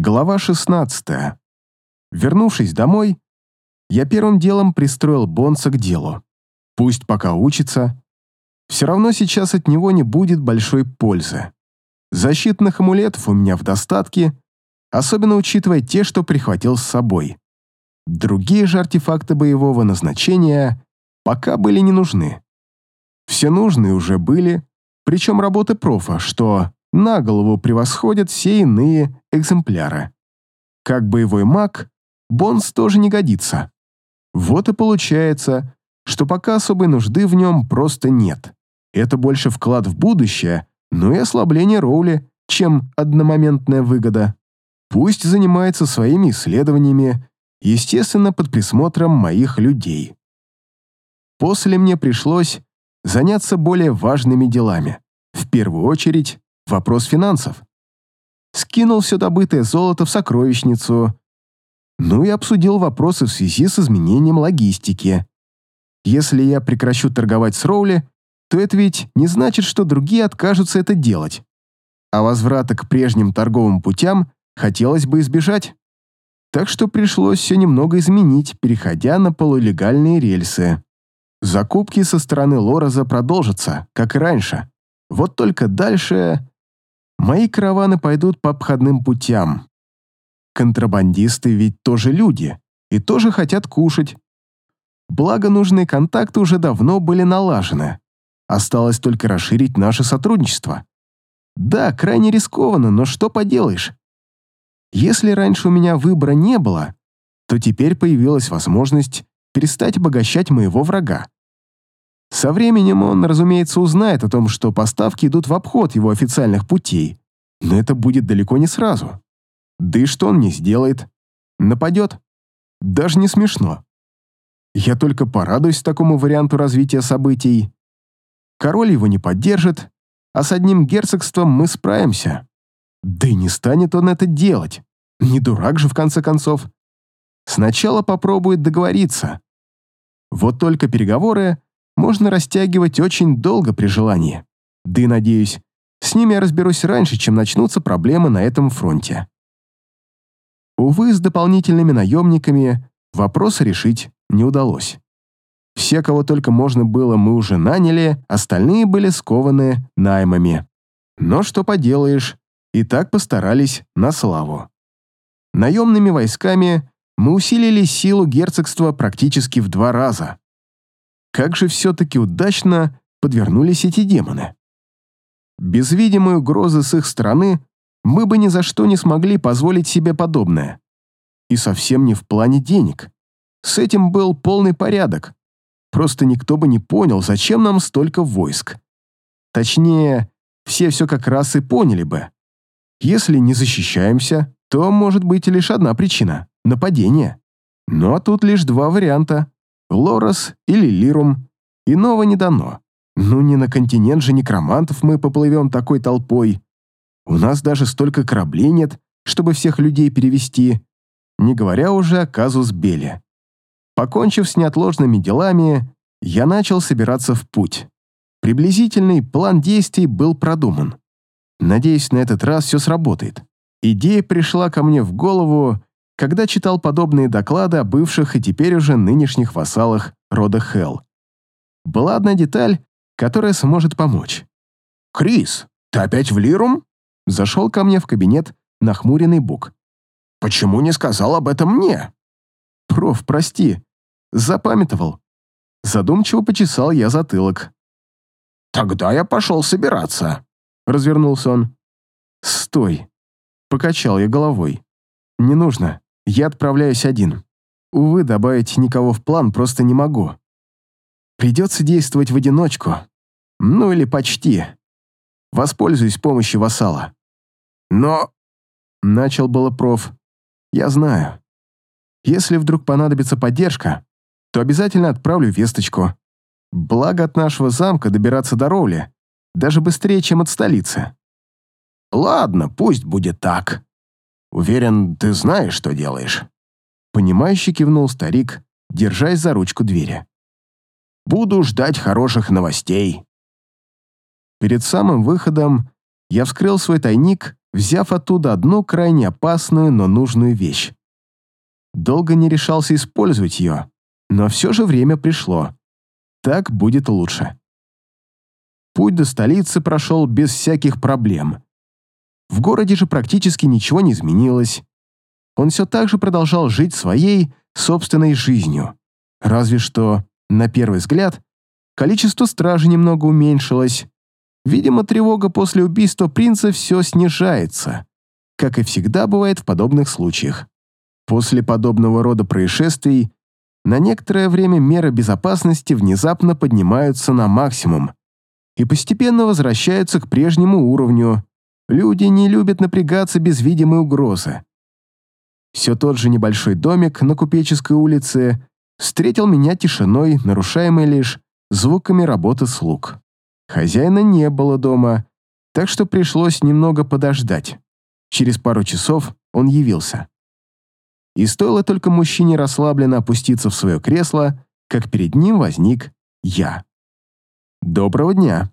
Глава 16. Вернувшись домой, я первым делом пристроил Бонса к делу. Пусть пока учится. Все равно сейчас от него не будет большой пользы. Защитных амулетов у меня в достатке, особенно учитывая те, что прихватил с собой. Другие же артефакты боевого назначения пока были не нужны. Все нужные уже были, причем работы профа, что на голову превосходят все иные экземпляры. Как боевой маг, Бонс тоже не годится. Вот и получается, что пока особой нужды в нем просто нет. Это больше вклад в будущее, но и ослабление Роули, чем одномоментная выгода. Пусть занимается своими исследованиями, естественно, под присмотром моих людей. После мне пришлось заняться более важными делами. В первую очередь, Вопрос финансов. Скинул все добытое золото в сокровищницу. Ну и обсудил вопросы в связи с изменением логистики. Если я прекращу торговать с Роули, то это ведь не значит, что другие откажутся это делать. А возврата к прежним торговым путям хотелось бы избежать. Так что пришлось все немного изменить, переходя на полулегальные рельсы. Закупки со стороны Лораза продолжатся, как и раньше. Вот только дальше Мои караваны пойдут по обходным путям. Контрабандисты ведь тоже люди и тоже хотят кушать. Благо, нужные контакты уже давно были налажены. Осталось только расширить наше сотрудничество. Да, крайне рискованно, но что поделаешь. Если раньше у меня выбора не было, то теперь появилась возможность перестать обогащать моего врага. Со временем он, разумеется, узнает о том, что поставки идут в обход его официальных путей, но это будет далеко не сразу. Да и что он не сделает? Нападет? Даже не смешно. Я только порадуюсь такому варианту развития событий. Король его не поддержит, а с одним герцогством мы справимся. Да и не станет он это делать. Не дурак же, в конце концов. Сначала попробует договориться. Вот только переговоры можно растягивать очень долго при желании. Да и, надеюсь, с ними я разберусь раньше, чем начнутся проблемы на этом фронте. Увы, с дополнительными наемниками вопрос решить не удалось. Все, кого только можно было, мы уже наняли, остальные были скованы наймами. Но что поделаешь, и так постарались на славу. Наемными войсками мы усилили силу герцогства практически в два раза. Как же все-таки удачно подвернулись эти демоны. Без видимой угрозы с их стороны мы бы ни за что не смогли позволить себе подобное. И совсем не в плане денег. С этим был полный порядок. Просто никто бы не понял, зачем нам столько войск. Точнее, все все как раз и поняли бы. Если не защищаемся, то может быть лишь одна причина — нападение. Но тут лишь два варианта. Лорос или Лирум, иного не дано. Ну не на континент же некромантов мы поплывем такой толпой. У нас даже столько кораблей нет, чтобы всех людей перевести, не говоря уже о казус Беле. Покончив с неотложными делами, я начал собираться в путь. Приблизительный план действий был продуман. Надеюсь, на этот раз все сработает. Идея пришла ко мне в голову когда читал подобные доклады о бывших и теперь уже нынешних вассалах рода Хелл. Была одна деталь, которая сможет помочь. «Крис, ты опять в Лирум?» Зашел ко мне в кабинет нахмуренный Бук. «Почему не сказал об этом мне?» «Проф, прости, запамятовал». Задумчиво почесал я затылок. «Тогда я пошел собираться», — развернулся он. «Стой», — покачал я головой. «Не нужно. Я отправляюсь один. Увы, добавить никого в план просто не могу. Придется действовать в одиночку. Ну или почти. Воспользуюсь помощью вассала. Но... Начал было проф. Я знаю. Если вдруг понадобится поддержка, то обязательно отправлю весточку. Благо от нашего замка добираться до Роули даже быстрее, чем от столицы. Ладно, пусть будет так. Уверен, ты знаешь, что делаешь». Понимающе кивнул старик, держась за ручку двери. «Буду ждать хороших новостей». Перед самым выходом я вскрыл свой тайник взяв оттуда одну крайне опасную, но нужную вещь. Долго не решался использовать ее, но все же время пришло. Так будет лучше. Путь до столицы прошел без всяких проблем. В городе же практически ничего не изменилось. Он все так же продолжал жить своей собственной жизнью. Разве что, на первый взгляд, количество стражи немного уменьшилось. Видимо, тревога после убийства принца все снижается, как и всегда бывает в подобных случаях. После подобного рода происшествий на некоторое время меры безопасности внезапно поднимаются на максимум и постепенно возвращаются к прежнему уровню. Люди не любят напрягаться без видимой угрозы. Все тот же небольшой домик на Купеческой улице встретил меня тишиной, нарушаемой лишь звуками работы слуг. Хозяина не было дома, так что пришлось немного подождать. Через пару часов он явился. И стоило только мужчине расслабленно опуститься в свое кресло, как перед ним возник я. «Доброго дня!»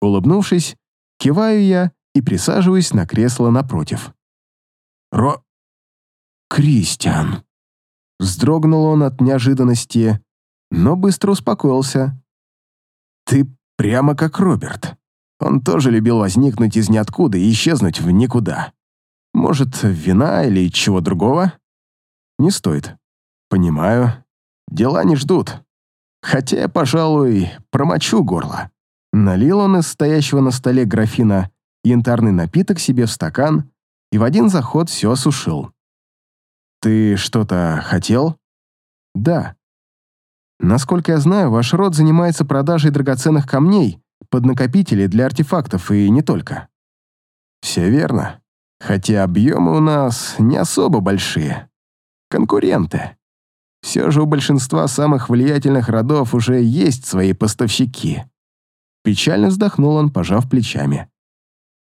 Улыбнувшись, киваю я и присаживаюсь на кресло напротив. «Ро... Кристиан!» Вздрогнул он от неожиданности, но быстро успокоился. «Ты прямо как Роберт. Он тоже любил возникнуть из ниоткуда и исчезнуть в никуда. Может, вина или чего другого?» «Не стоит. Понимаю. Дела не ждут. Хотя я, пожалуй, промочу горло». Налил он из стоящего на столе графина янтарный напиток себе в стакан и в один заход все осушил. «Ты что-то хотел?» «Да. Насколько я знаю, ваш род занимается продажей драгоценных камней под накопители для артефактов и не только». «Все верно. Хотя объемы у нас не особо большие. Конкуренты. Все же у большинства самых влиятельных родов уже есть свои поставщики». Печально вздохнул он, пожав плечами.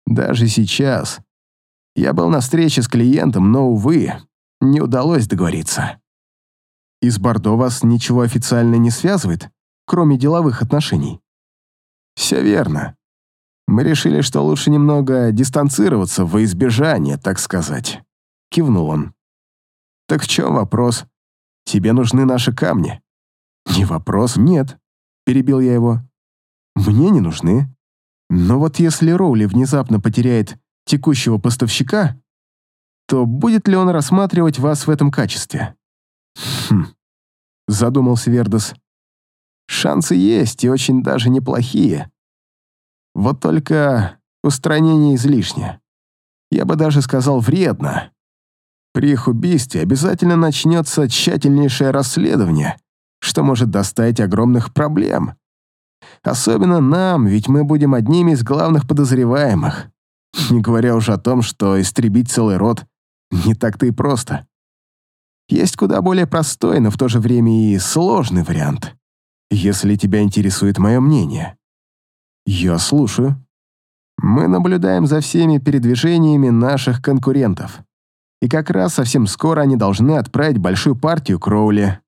«Даже сейчас. Я был на встрече с клиентом, но, увы, не удалось договориться. Из Бордо вас ничего официально не связывает, кроме деловых отношений? Все верно. Мы решили, что лучше немного дистанцироваться во избежание, так сказать. Кивнул он. Так в чем вопрос? Тебе нужны наши камни? Не вопрос, нет. Перебил я его. Мне не нужны. Но вот если Роули внезапно потеряет текущего поставщика, то будет ли он рассматривать вас в этом качестве? Хм, задумался Вердос. Шансы есть и очень даже неплохие. Вот только устранение излишне. Я бы даже сказал вредно. При их убийстве обязательно начнется тщательнейшее расследование, что может доставить огромных проблем. Особенно нам, ведь мы будем одними из главных подозреваемых. Не говоря уже о том, что истребить целый род не так-то и просто. Есть куда более простой, но в то же время и сложный вариант, если тебя интересует мое мнение. Я слушаю. Мы наблюдаем за всеми передвижениями наших конкурентов. И как раз совсем скоро они должны отправить большую партию Кроули.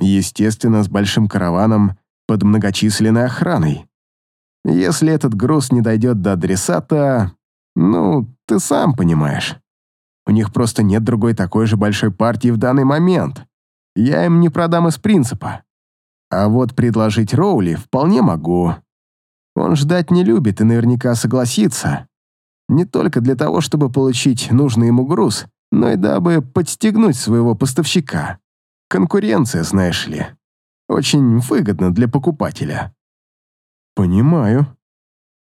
Естественно, с большим караваном под многочисленной охраной. Если этот груз не дойдет до адресата, ну, ты сам понимаешь. У них просто нет другой такой же большой партии в данный момент. Я им не продам из принципа. А вот предложить Роули вполне могу. Он ждать не любит и наверняка согласится. Не только для того, чтобы получить нужный ему груз, но и дабы подстегнуть своего поставщика. Конкуренция, знаешь ли. Очень выгодно для покупателя. Понимаю.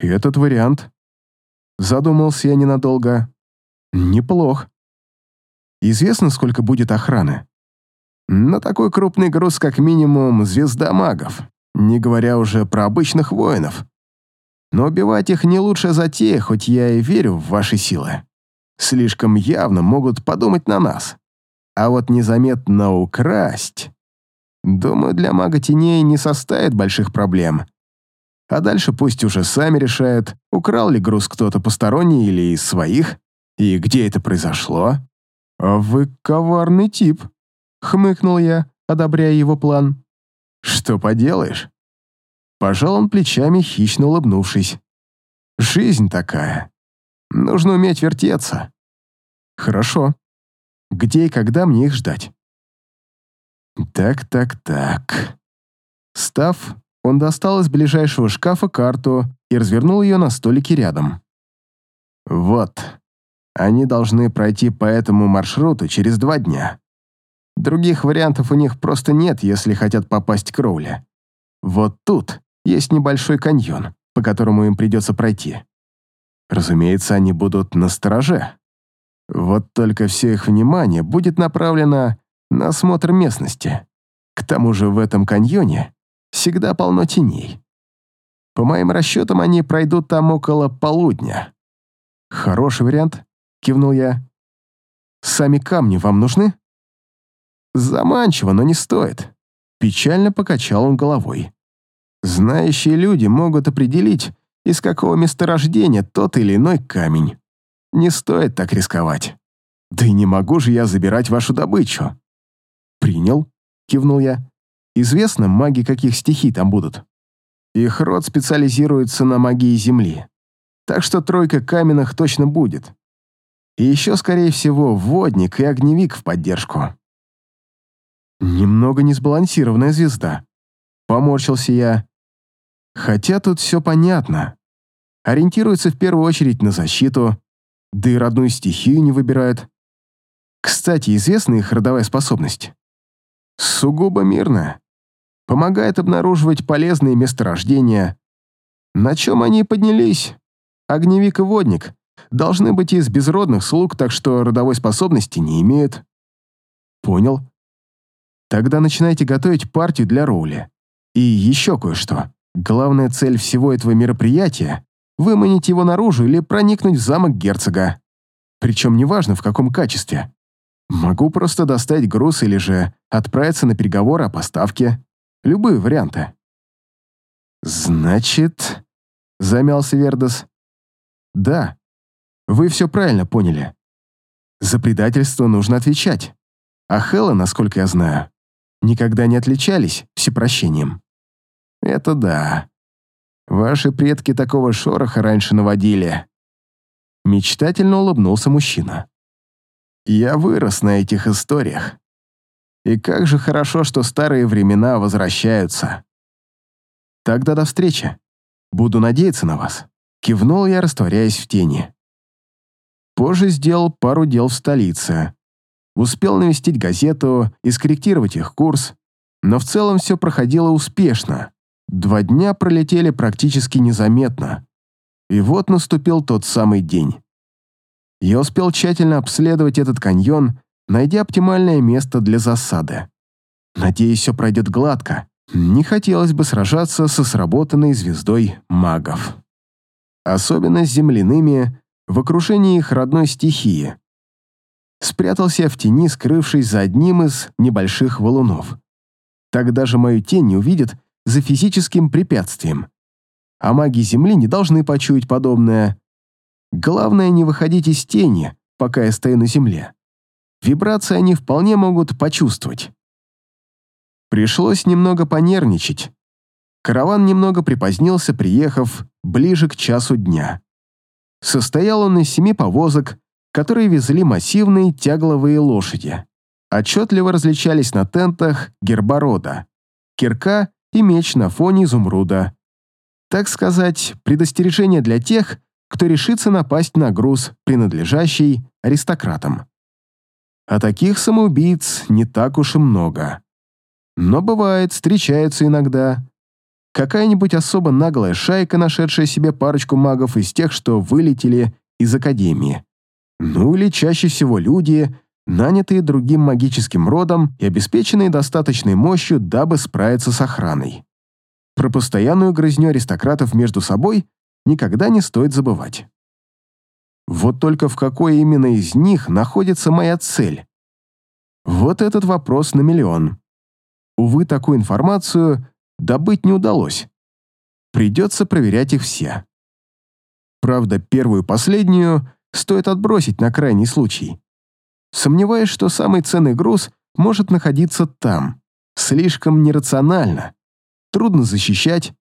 И этот вариант. Задумался я ненадолго. Неплох. Известно, сколько будет охраны? На такой крупный груз как минимум звезда магов, не говоря уже про обычных воинов. Но убивать их не лучшая затея, хоть я и верю в ваши силы. Слишком явно могут подумать на нас. А вот незаметно украсть... Думаю, для мага теней не составит больших проблем. А дальше пусть уже сами решают, украл ли груз кто-то посторонний или из своих. И где это произошло? А вы коварный тип, хмыкнул я, одобряя его план. Что поделаешь? Пожал он плечами, хищно улыбнувшись. Жизнь такая. Нужно уметь вертеться. Хорошо. Где и когда мне их ждать? Так, так, так. Став, он достал из ближайшего шкафа карту и развернул ее на столике рядом. Вот. Они должны пройти по этому маршруту через два дня. Других вариантов у них просто нет, если хотят попасть к Роуле. Вот тут есть небольшой каньон, по которому им придется пройти. Разумеется, они будут на стороже. Вот только все их внимание будет направлено на осмотр местности. К тому же в этом каньоне всегда полно теней. По моим расчетам, они пройдут там около полудня. Хороший вариант, кивнул я. Сами камни вам нужны? Заманчиво, но не стоит. Печально покачал он головой. Знающие люди могут определить, из какого месторождения тот или иной камень. Не стоит так рисковать. Да и не могу же я забирать вашу добычу. Принял, кивнул я. Известно, маги каких стихий там будут. Их род специализируется на магии Земли. Так что тройка каменных точно будет. И еще, скорее всего, водник и огневик в поддержку. Немного несбалансированная звезда. Поморщился я. Хотя тут все понятно. Ориентируется в первую очередь на защиту, да и родную стихию не выбирает. Кстати, известна их родовая способность? Сугубо мирная. Помогает обнаруживать полезные месторождения. На чем они поднялись? Огневик и водник должны быть из безродных слуг, так что родовой способности не имеют. Понял. Тогда начинайте готовить партию для Роули. И еще кое-что. Главная цель всего этого мероприятия — выманить его наружу или проникнуть в замок герцога. Причем неважно, в каком качестве. Могу просто доставить груз или же отправиться на переговоры о поставке. Любые варианты. «Значит...» — замялся Вердос. «Да, вы все правильно поняли. За предательство нужно отвечать. А Хэлла, насколько я знаю, никогда не отличались всепрощением. Это да. Ваши предки такого шороха раньше наводили. Мечтательно улыбнулся мужчина. Я вырос на этих историях. И как же хорошо, что старые времена возвращаются. Тогда до встречи. Буду надеяться на вас. Кивнул я, растворяясь в тени. Позже сделал пару дел в столице. Успел навестить газету и скорректировать их курс, но в целом все проходило успешно. Два дня пролетели практически незаметно. И вот наступил тот самый день. Я успел тщательно обследовать этот каньон, найдя оптимальное место для засады. Надеюсь, все пройдет гладко. Не хотелось бы сражаться со сработанной звездой магов. Особенно с земляными, в окружении их родной стихии. Спрятался в тени, скрывшись за одним из небольших валунов. Так даже мою тень не увидит, за физическим препятствием. А маги Земли не должны почуять подобное. Главное не выходить из тени, пока я стою на Земле. Вибрации они вполне могут почувствовать. Пришлось немного понервничать. Караван немного припозднился, приехав ближе к часу дня. Состоял он из семи повозок, которые везли массивные тягловые лошади. Отчетливо различались на тентах герба рода, кирка и меч на фоне изумруда. Так сказать, предостережение для тех, кто решится напасть на груз, принадлежащий аристократам. А таких самоубийц не так уж и много. Но бывает, встречаются иногда. Какая-нибудь особо наглая шайка, нашедшая себе парочку магов из тех, что вылетели из Академии. Ну или чаще всего люди, нанятые другим магическим родом и обеспеченные достаточной мощью, дабы справиться с охраной. Про постоянную грызню аристократов между собой никогда не стоит забывать. Вот только в какой именно из них находится моя цель? Вот этот вопрос на миллион. Увы, такую информацию добыть не удалось. Придется проверять их все. Правда, первую и последнюю стоит отбросить на крайний случай. Сомневаюсь, что самый ценный груз может находиться там. Слишком нерационально. Трудно защищать.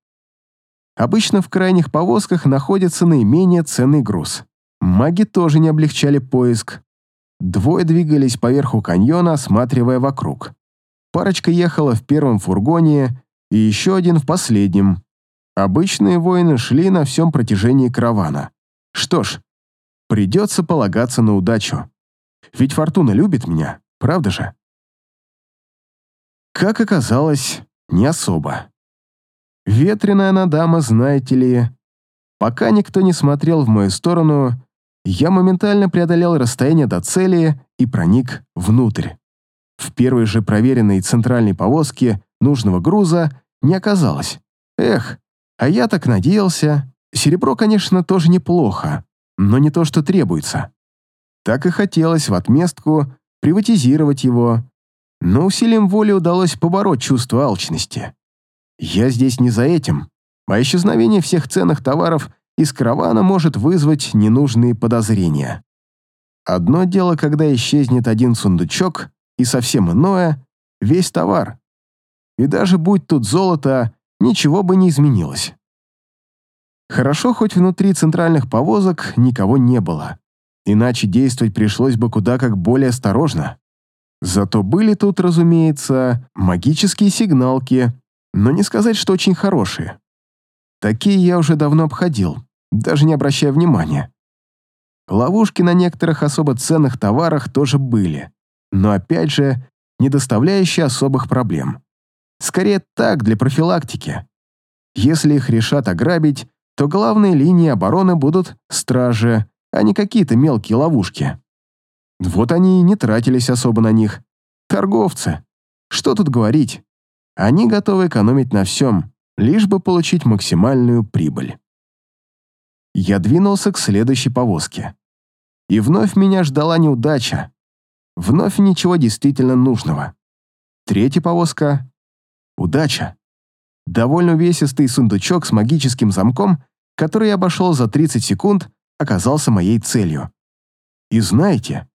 Обычно в крайних повозках находится наименее ценный груз. Маги тоже не облегчали поиск. Двое двигались по верху каньона, осматривая вокруг. Парочка ехала в первом фургоне и еще один в последнем. Обычные воины шли на всем протяжении каравана. Что ж, придется полагаться на удачу. Ведь Фортуна любит меня, правда же? Как оказалось, не особо. Ветреная она дама, знаете ли. Пока никто не смотрел в мою сторону, я моментально преодолел расстояние до цели и проник внутрь. В первой же проверенной центральной повозке нужного груза не оказалось. Эх, а я так надеялся. Серебро, конечно, тоже неплохо, но не то, что требуется. Так и хотелось в отместку приватизировать его, но усилием воли удалось побороть чувство алчности. Я здесь не за этим, а исчезновение всех ценных товаров из каравана может вызвать ненужные подозрения. Одно дело, когда исчезнет один сундучок, и совсем иное — весь товар. И даже будь тут золото, ничего бы не изменилось. Хорошо, хоть внутри центральных повозок никого не было, иначе действовать пришлось бы куда как более осторожно. Зато были тут, разумеется, магические сигналки, но не сказать, что очень хорошие. Такие я уже давно обходил, даже не обращая внимания. Ловушки на некоторых особо ценных товарах тоже были, но опять же, не доставляющие особых проблем. Скорее так, для профилактики. Если их решат ограбить, то главные линии обороны будут стражи, а не какие-то мелкие ловушки. Вот они и не тратились особо на них. Торговцы. Что тут говорить? Они готовы экономить на всем, лишь бы получить максимальную прибыль. Я двинулся к следующей повозке. И вновь меня ждала неудача. Вновь ничего действительно нужного. Третья повозка — удача. Довольно увесистый сундучок с магическим замком который я обошел за 30 секунд, оказался моей целью. И знаете,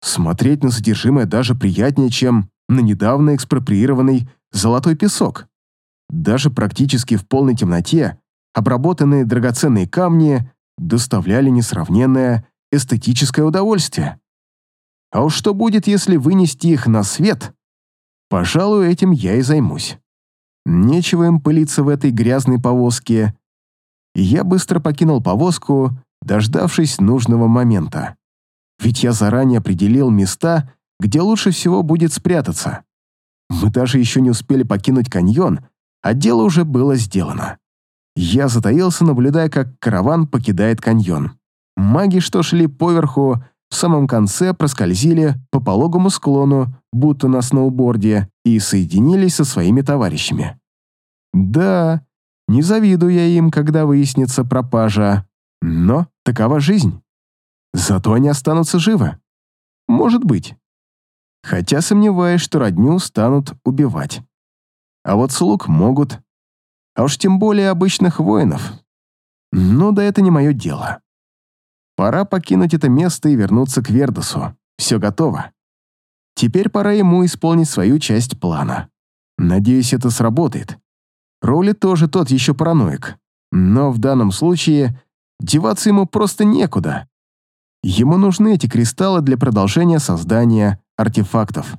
смотреть на содержимое даже приятнее, чем на недавно экспроприированный золотой песок. Даже практически в полной темноте обработанные драгоценные камни доставляли несравненное эстетическое удовольствие. А уж что будет, если вынести их на свет? Пожалуй, этим я и займусь. Нечего им пылиться в этой грязной повозке, я быстро покинул повозку, дождавшись нужного момента. Ведь я заранее определил места, где лучше всего будет спрятаться. Мы даже еще не успели покинуть каньон, а дело уже было сделано. Я затаился, наблюдая, как караван покидает каньон. Маги, что шли поверху, в самом конце проскользили по пологому склону, будто на сноуборде, и соединились со своими товарищами. Да, не завидую я им, когда выяснится пропажа, но такова жизнь. Зато они останутся живы. Может быть. Хотя сомневаюсь, что родню станут убивать. А вот слуг могут. А уж тем более обычных воинов. Но да это не мое дело. Пора покинуть это место и вернуться к Вердосу. Все готово. Теперь пора ему исполнить свою часть плана. Надеюсь, это сработает. Роули тоже тот еще параноик. Но в данном случае деваться ему просто некуда. Ему нужны эти кристаллы для продолжения создания артефактов.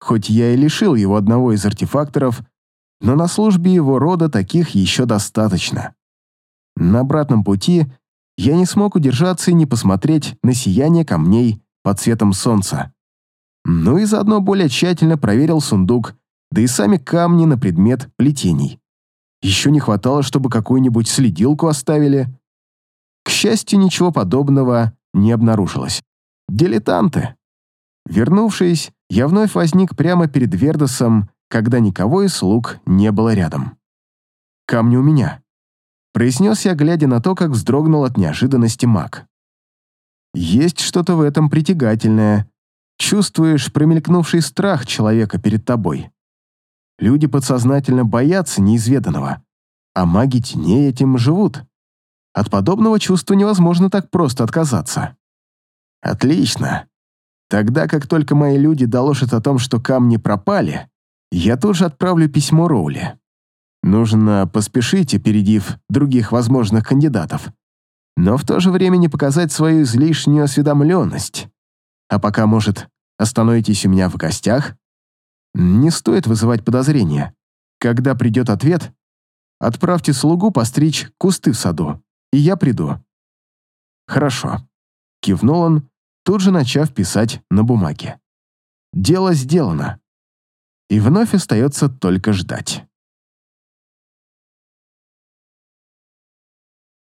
Хоть я и лишил его одного из артефакторов, но на службе его рода таких еще достаточно. На обратном пути я не смог удержаться и не посмотреть на сияние камней под цветом солнца. Ну и заодно более тщательно проверил сундук да и сами камни на предмет плетений. Еще не хватало, чтобы какую-нибудь следилку оставили. К счастью, ничего подобного не обнаружилось. Дилетанты. Вернувшись, я вновь возник прямо перед Вердосом, когда никого из слуг не было рядом. «Камни у меня», — произнес я, глядя на то, как вздрогнул от неожиданности маг. «Есть что-то в этом притягательное. Чувствуешь промелькнувший страх человека перед тобой. Люди подсознательно боятся неизведанного, а маги теней этим живут. От подобного чувства невозможно так просто отказаться. Отлично. Тогда, как только мои люди доложат о том, что камни пропали, я тут же отправлю письмо Роули. Нужно поспешить, опередив других возможных кандидатов. но в то же время не показать свою излишнюю осведомленность. А пока, может, остановитесь у меня в гостях? Не стоит вызывать подозрения. Когда придет ответ, отправьте слугу постричь кусты в саду, и я приду. Хорошо. Кивнул он, тут же начав писать на бумаге. Дело сделано. И вновь остается только ждать.